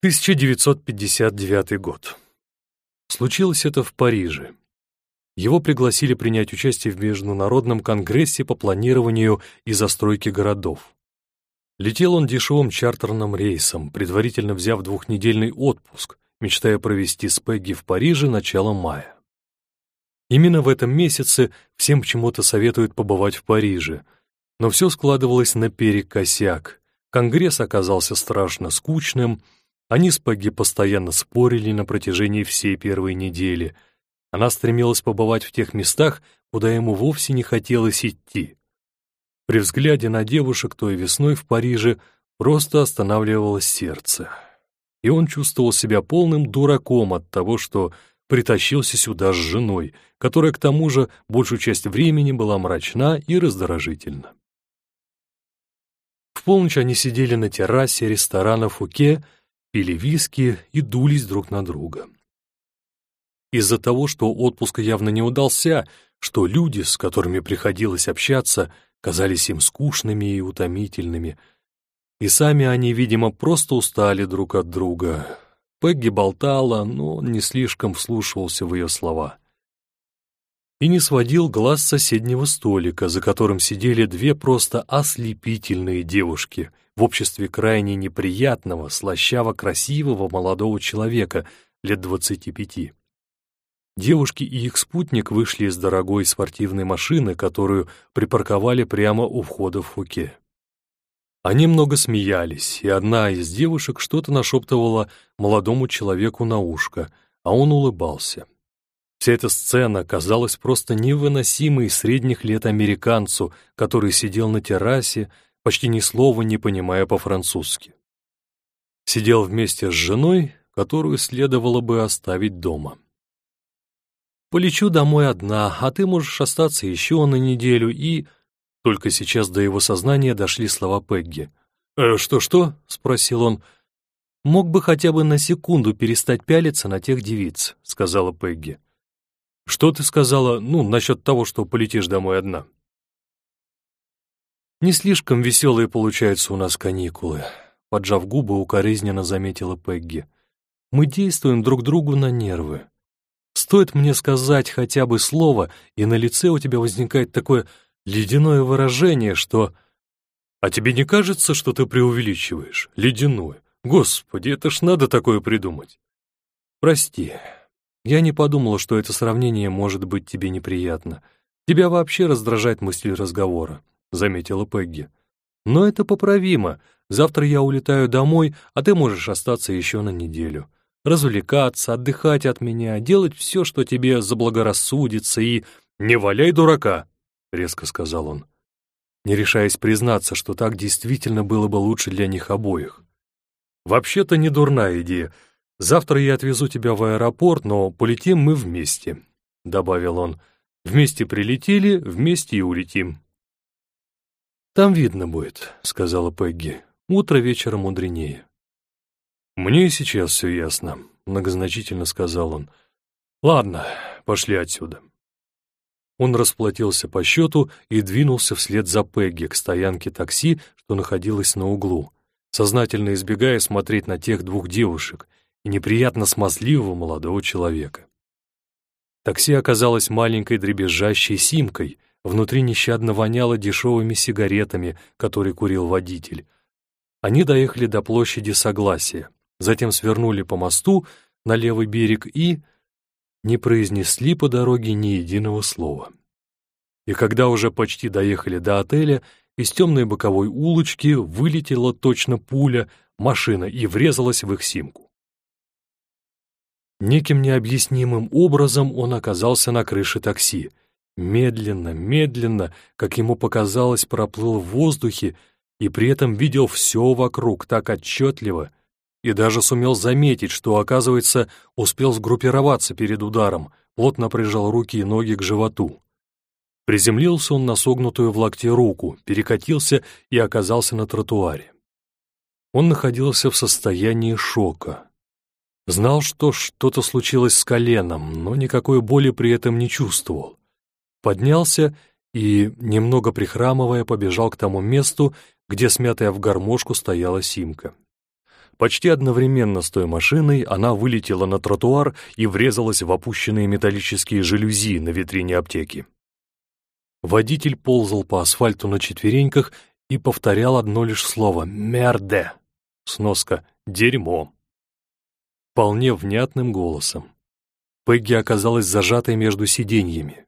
1959 год. Случилось это в Париже. Его пригласили принять участие в Международном конгрессе по планированию и застройке городов. Летел он дешевым чартерным рейсом, предварительно взяв двухнедельный отпуск, мечтая провести с в Париже начало мая. Именно в этом месяце всем почему-то советуют побывать в Париже, но все складывалось наперекосяк. Конгресс оказался страшно скучным, они с Пегги постоянно спорили на протяжении всей первой недели. Она стремилась побывать в тех местах, куда ему вовсе не хотелось идти. При взгляде на девушек той весной в Париже просто останавливалось сердце. И он чувствовал себя полным дураком от того, что притащился сюда с женой, которая к тому же большую часть времени была мрачна и раздражительна. В полночь они сидели на террасе ресторана «Фуке», пили виски и дулись друг на друга. Из-за того, что отпуск явно не удался, что люди, с которыми приходилось общаться, казались им скучными и утомительными. И сами они, видимо, просто устали друг от друга. Пегги болтала, но он не слишком вслушивался в ее слова. И не сводил глаз соседнего столика, за которым сидели две просто ослепительные девушки в обществе крайне неприятного, слащаво-красивого молодого человека лет двадцати пяти. Девушки и их спутник вышли из дорогой спортивной машины, которую припарковали прямо у входа в Фуке. Они много смеялись, и одна из девушек что-то нашептывала молодому человеку на ушко, а он улыбался. Вся эта сцена казалась просто невыносимой средних лет американцу, который сидел на террасе, почти ни слова не понимая по-французски. Сидел вместе с женой, которую следовало бы оставить дома. Полечу домой одна, а ты можешь остаться еще на неделю и...» Только сейчас до его сознания дошли слова Пегги. «Э, «Что-что?» — спросил он. «Мог бы хотя бы на секунду перестать пялиться на тех девиц», — сказала Пегги. «Что ты сказала, ну, насчет того, что полетишь домой одна?» «Не слишком веселые получаются у нас каникулы», — поджав губы, укоризненно заметила Пегги. «Мы действуем друг другу на нервы. Стоит мне сказать хотя бы слово, и на лице у тебя возникает такое ледяное выражение, что... А тебе не кажется, что ты преувеличиваешь? Ледяное. Господи, это ж надо такое придумать. Прости. Я не подумала, что это сравнение может быть тебе неприятно. Тебя вообще раздражает мысль разговора, заметила Пегги. Но это поправимо. Завтра я улетаю домой, а ты можешь остаться еще на неделю развлекаться, отдыхать от меня, делать все, что тебе заблагорассудится, и «Не валяй дурака!» — резко сказал он, не решаясь признаться, что так действительно было бы лучше для них обоих. «Вообще-то не дурная идея. Завтра я отвезу тебя в аэропорт, но полетим мы вместе», — добавил он. «Вместе прилетели, вместе и улетим». «Там видно будет», — сказала Пегги. «Утро вечера мудренее». «Мне и сейчас все ясно», — многозначительно сказал он. «Ладно, пошли отсюда». Он расплатился по счету и двинулся вслед за Пегги к стоянке такси, что находилась на углу, сознательно избегая смотреть на тех двух девушек и неприятно смазливого молодого человека. Такси оказалось маленькой дребезжащей симкой, внутри нещадно воняло дешевыми сигаретами, которые курил водитель. Они доехали до площади Согласия, затем свернули по мосту на левый берег и не произнесли по дороге ни единого слова. И когда уже почти доехали до отеля, из темной боковой улочки вылетела точно пуля, машина и врезалась в их симку. Неким необъяснимым образом он оказался на крыше такси. Медленно, медленно, как ему показалось, проплыл в воздухе и при этом видел все вокруг так отчетливо, и даже сумел заметить, что, оказывается, успел сгруппироваться перед ударом, плотно прижал руки и ноги к животу. Приземлился он на согнутую в локте руку, перекатился и оказался на тротуаре. Он находился в состоянии шока. Знал, что что-то случилось с коленом, но никакой боли при этом не чувствовал. Поднялся и, немного прихрамывая, побежал к тому месту, где смятая в гармошку стояла Симка. Почти одновременно с той машиной она вылетела на тротуар и врезалась в опущенные металлические жалюзи на витрине аптеки. Водитель ползал по асфальту на четвереньках и повторял одно лишь слово «мерде». Сноска «дерьмо». Вполне внятным голосом. Пегги оказалась зажатой между сиденьями.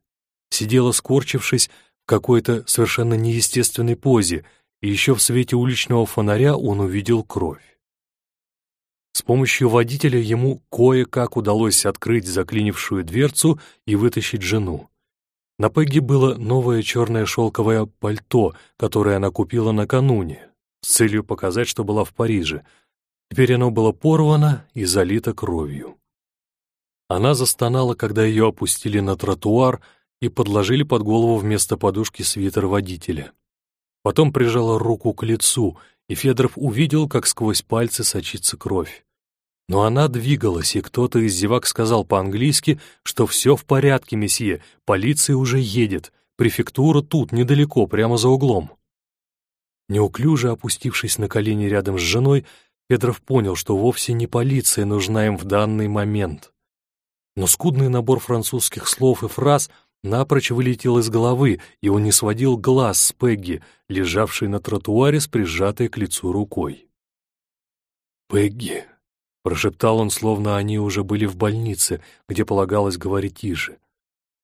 Сидела скорчившись в какой-то совершенно неестественной позе, и еще в свете уличного фонаря он увидел кровь. С помощью водителя ему кое-как удалось открыть заклинившую дверцу и вытащить жену. На Пегги было новое черное шелковое пальто, которое она купила накануне, с целью показать, что была в Париже. Теперь оно было порвано и залито кровью. Она застонала, когда ее опустили на тротуар и подложили под голову вместо подушки свитер водителя. Потом прижала руку к лицу, и Федоров увидел, как сквозь пальцы сочится кровь. Но она двигалась, и кто-то из зевак сказал по-английски, что все в порядке, месье, полиция уже едет, префектура тут, недалеко, прямо за углом. Неуклюже опустившись на колени рядом с женой, Федоров понял, что вовсе не полиция нужна им в данный момент но скудный набор французских слов и фраз напрочь вылетел из головы, и он не сводил глаз с Пегги, лежавшей на тротуаре с прижатой к лицу рукой. «Пегги», — прошептал он, словно они уже были в больнице, где полагалось говорить тише.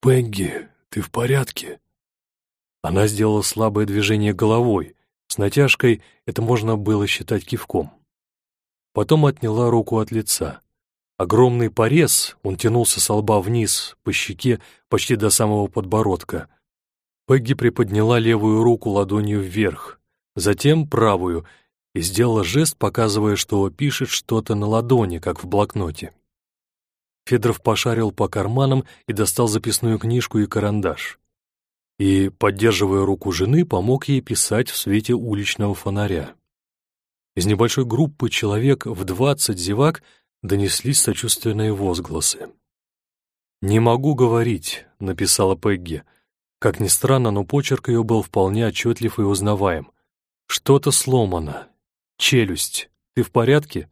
«Пегги, ты в порядке?» Она сделала слабое движение головой. С натяжкой это можно было считать кивком. Потом отняла руку от лица. Огромный порез, он тянулся со лба вниз, по щеке, почти до самого подбородка. Пегги приподняла левую руку ладонью вверх, затем правую, и сделала жест, показывая, что пишет что-то на ладони, как в блокноте. Федоров пошарил по карманам и достал записную книжку и карандаш. И, поддерживая руку жены, помог ей писать в свете уличного фонаря. Из небольшой группы человек в двадцать зевак донеслись сочувственные возгласы. «Не могу говорить», — написала Пегги. Как ни странно, но почерк ее был вполне отчетлив и узнаваем. «Что-то сломано. Челюсть. Ты в порядке?»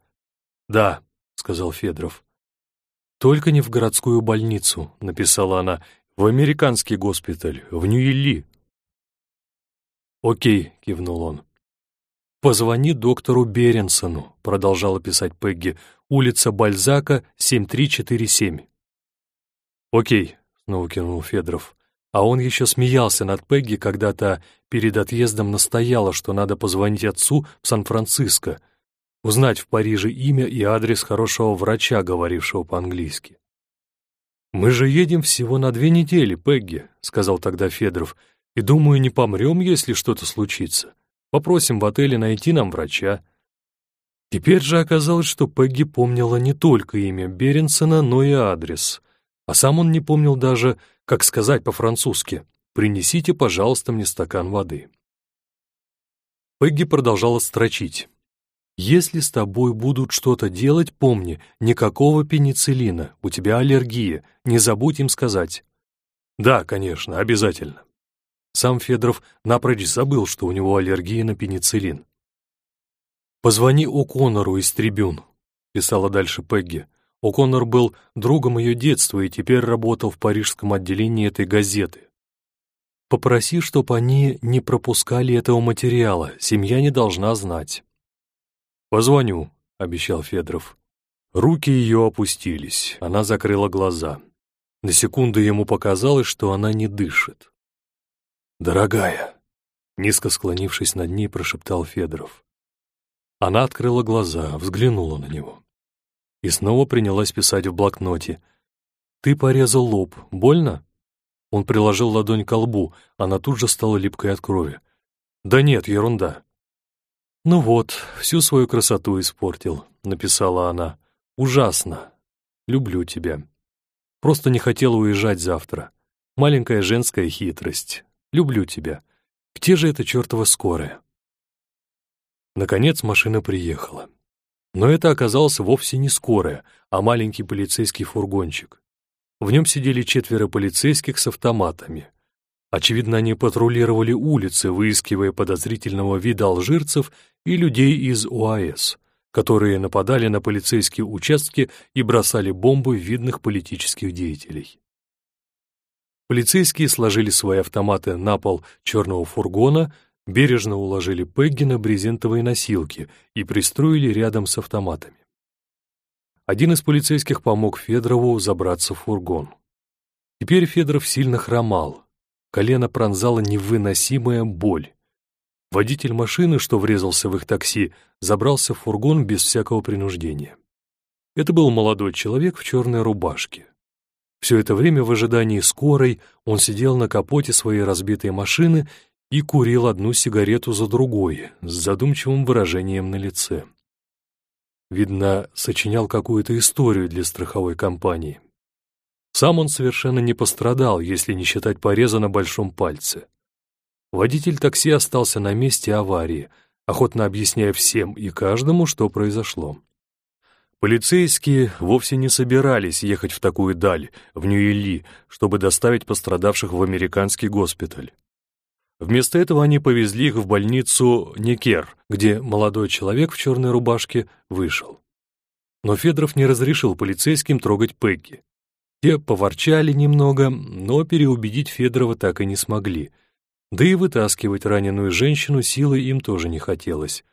«Да», — сказал Федоров. «Только не в городскую больницу», — написала она, — «в американский госпиталь, в Нью-Илли». «Окей», — кивнул он. «Позвони доктору Беренсону», — продолжала писать Пегги, улица Бальзака, 7347. «Окей», — снова кинул Федоров. А он еще смеялся над Пегги, когда-то перед отъездом настояла, что надо позвонить отцу в Сан-Франциско, узнать в Париже имя и адрес хорошего врача, говорившего по-английски. «Мы же едем всего на две недели, Пегги», — сказал тогда Федоров, «и думаю, не помрем, если что-то случится». Попросим в отеле найти нам врача». Теперь же оказалось, что Пегги помнила не только имя Беренсона, но и адрес. А сам он не помнил даже, как сказать по-французски «Принесите, пожалуйста, мне стакан воды». Пегги продолжала строчить. «Если с тобой будут что-то делать, помни, никакого пенициллина, у тебя аллергия, не забудь им сказать». «Да, конечно, обязательно». Сам Федоров напрочь забыл, что у него аллергия на пенициллин. «Позвони О'Коннору из трибюн», — писала дальше Пегги. О'Коннор был другом ее детства и теперь работал в парижском отделении этой газеты. «Попроси, чтоб они не пропускали этого материала, семья не должна знать». «Позвоню», — обещал Федоров. Руки ее опустились, она закрыла глаза. На секунду ему показалось, что она не дышит. «Дорогая!» — низко склонившись над ней, прошептал Федоров. Она открыла глаза, взглянула на него. И снова принялась писать в блокноте. «Ты порезал лоб. Больно?» Он приложил ладонь к лбу, она тут же стала липкой от крови. «Да нет, ерунда». «Ну вот, всю свою красоту испортил», — написала она. «Ужасно. Люблю тебя. Просто не хотела уезжать завтра. Маленькая женская хитрость. Люблю тебя. Где же эта чертова скорая?» Наконец машина приехала. Но это оказалось вовсе не скорая, а маленький полицейский фургончик. В нем сидели четверо полицейских с автоматами. Очевидно, они патрулировали улицы, выискивая подозрительного вида алжирцев и людей из УАЭС. которые нападали на полицейские участки и бросали бомбы видных политических деятелей. Полицейские сложили свои автоматы на пол черного фургона, бережно уложили Пегги на брезентовые носилки и пристроили рядом с автоматами. Один из полицейских помог Федорову забраться в фургон. Теперь Федоров сильно хромал. Колено пронзала невыносимая боль. Водитель машины, что врезался в их такси, забрался в фургон без всякого принуждения. Это был молодой человек в черной рубашке. Все это время в ожидании скорой он сидел на капоте своей разбитой машины и курил одну сигарету за другой, с задумчивым выражением на лице. Видно, сочинял какую-то историю для страховой компании. Сам он совершенно не пострадал, если не считать пореза на большом пальце. Водитель такси остался на месте аварии, охотно объясняя всем и каждому, что произошло. Полицейские вовсе не собирались ехать в такую даль, в Нью-Илли, чтобы доставить пострадавших в американский госпиталь. Вместо этого они повезли их в больницу Некер, где молодой человек в черной рубашке вышел. Но Федоров не разрешил полицейским трогать Пегги. Те поворчали немного, но переубедить Федорова так и не смогли — да и вытаскивать раненую женщину силой им тоже не хотелось.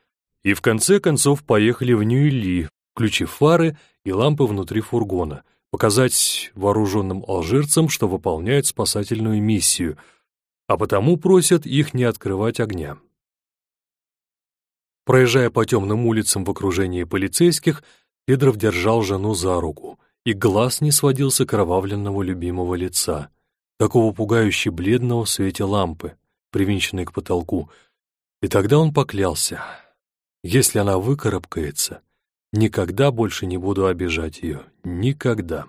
И в конце концов поехали в Нью-Ли, включив фары и лампы внутри фургона, показать вооруженным алжирцам, что выполняют спасательную миссию, а потому просят их не открывать огня. Проезжая по темным улицам в окружении полицейских, Федоров держал жену за руку, и глаз не сводил с окровавленного любимого лица, такого пугающе бледного в свете лампы привинченный к потолку, и тогда он поклялся, если она выкарабкается, никогда больше не буду обижать ее, никогда.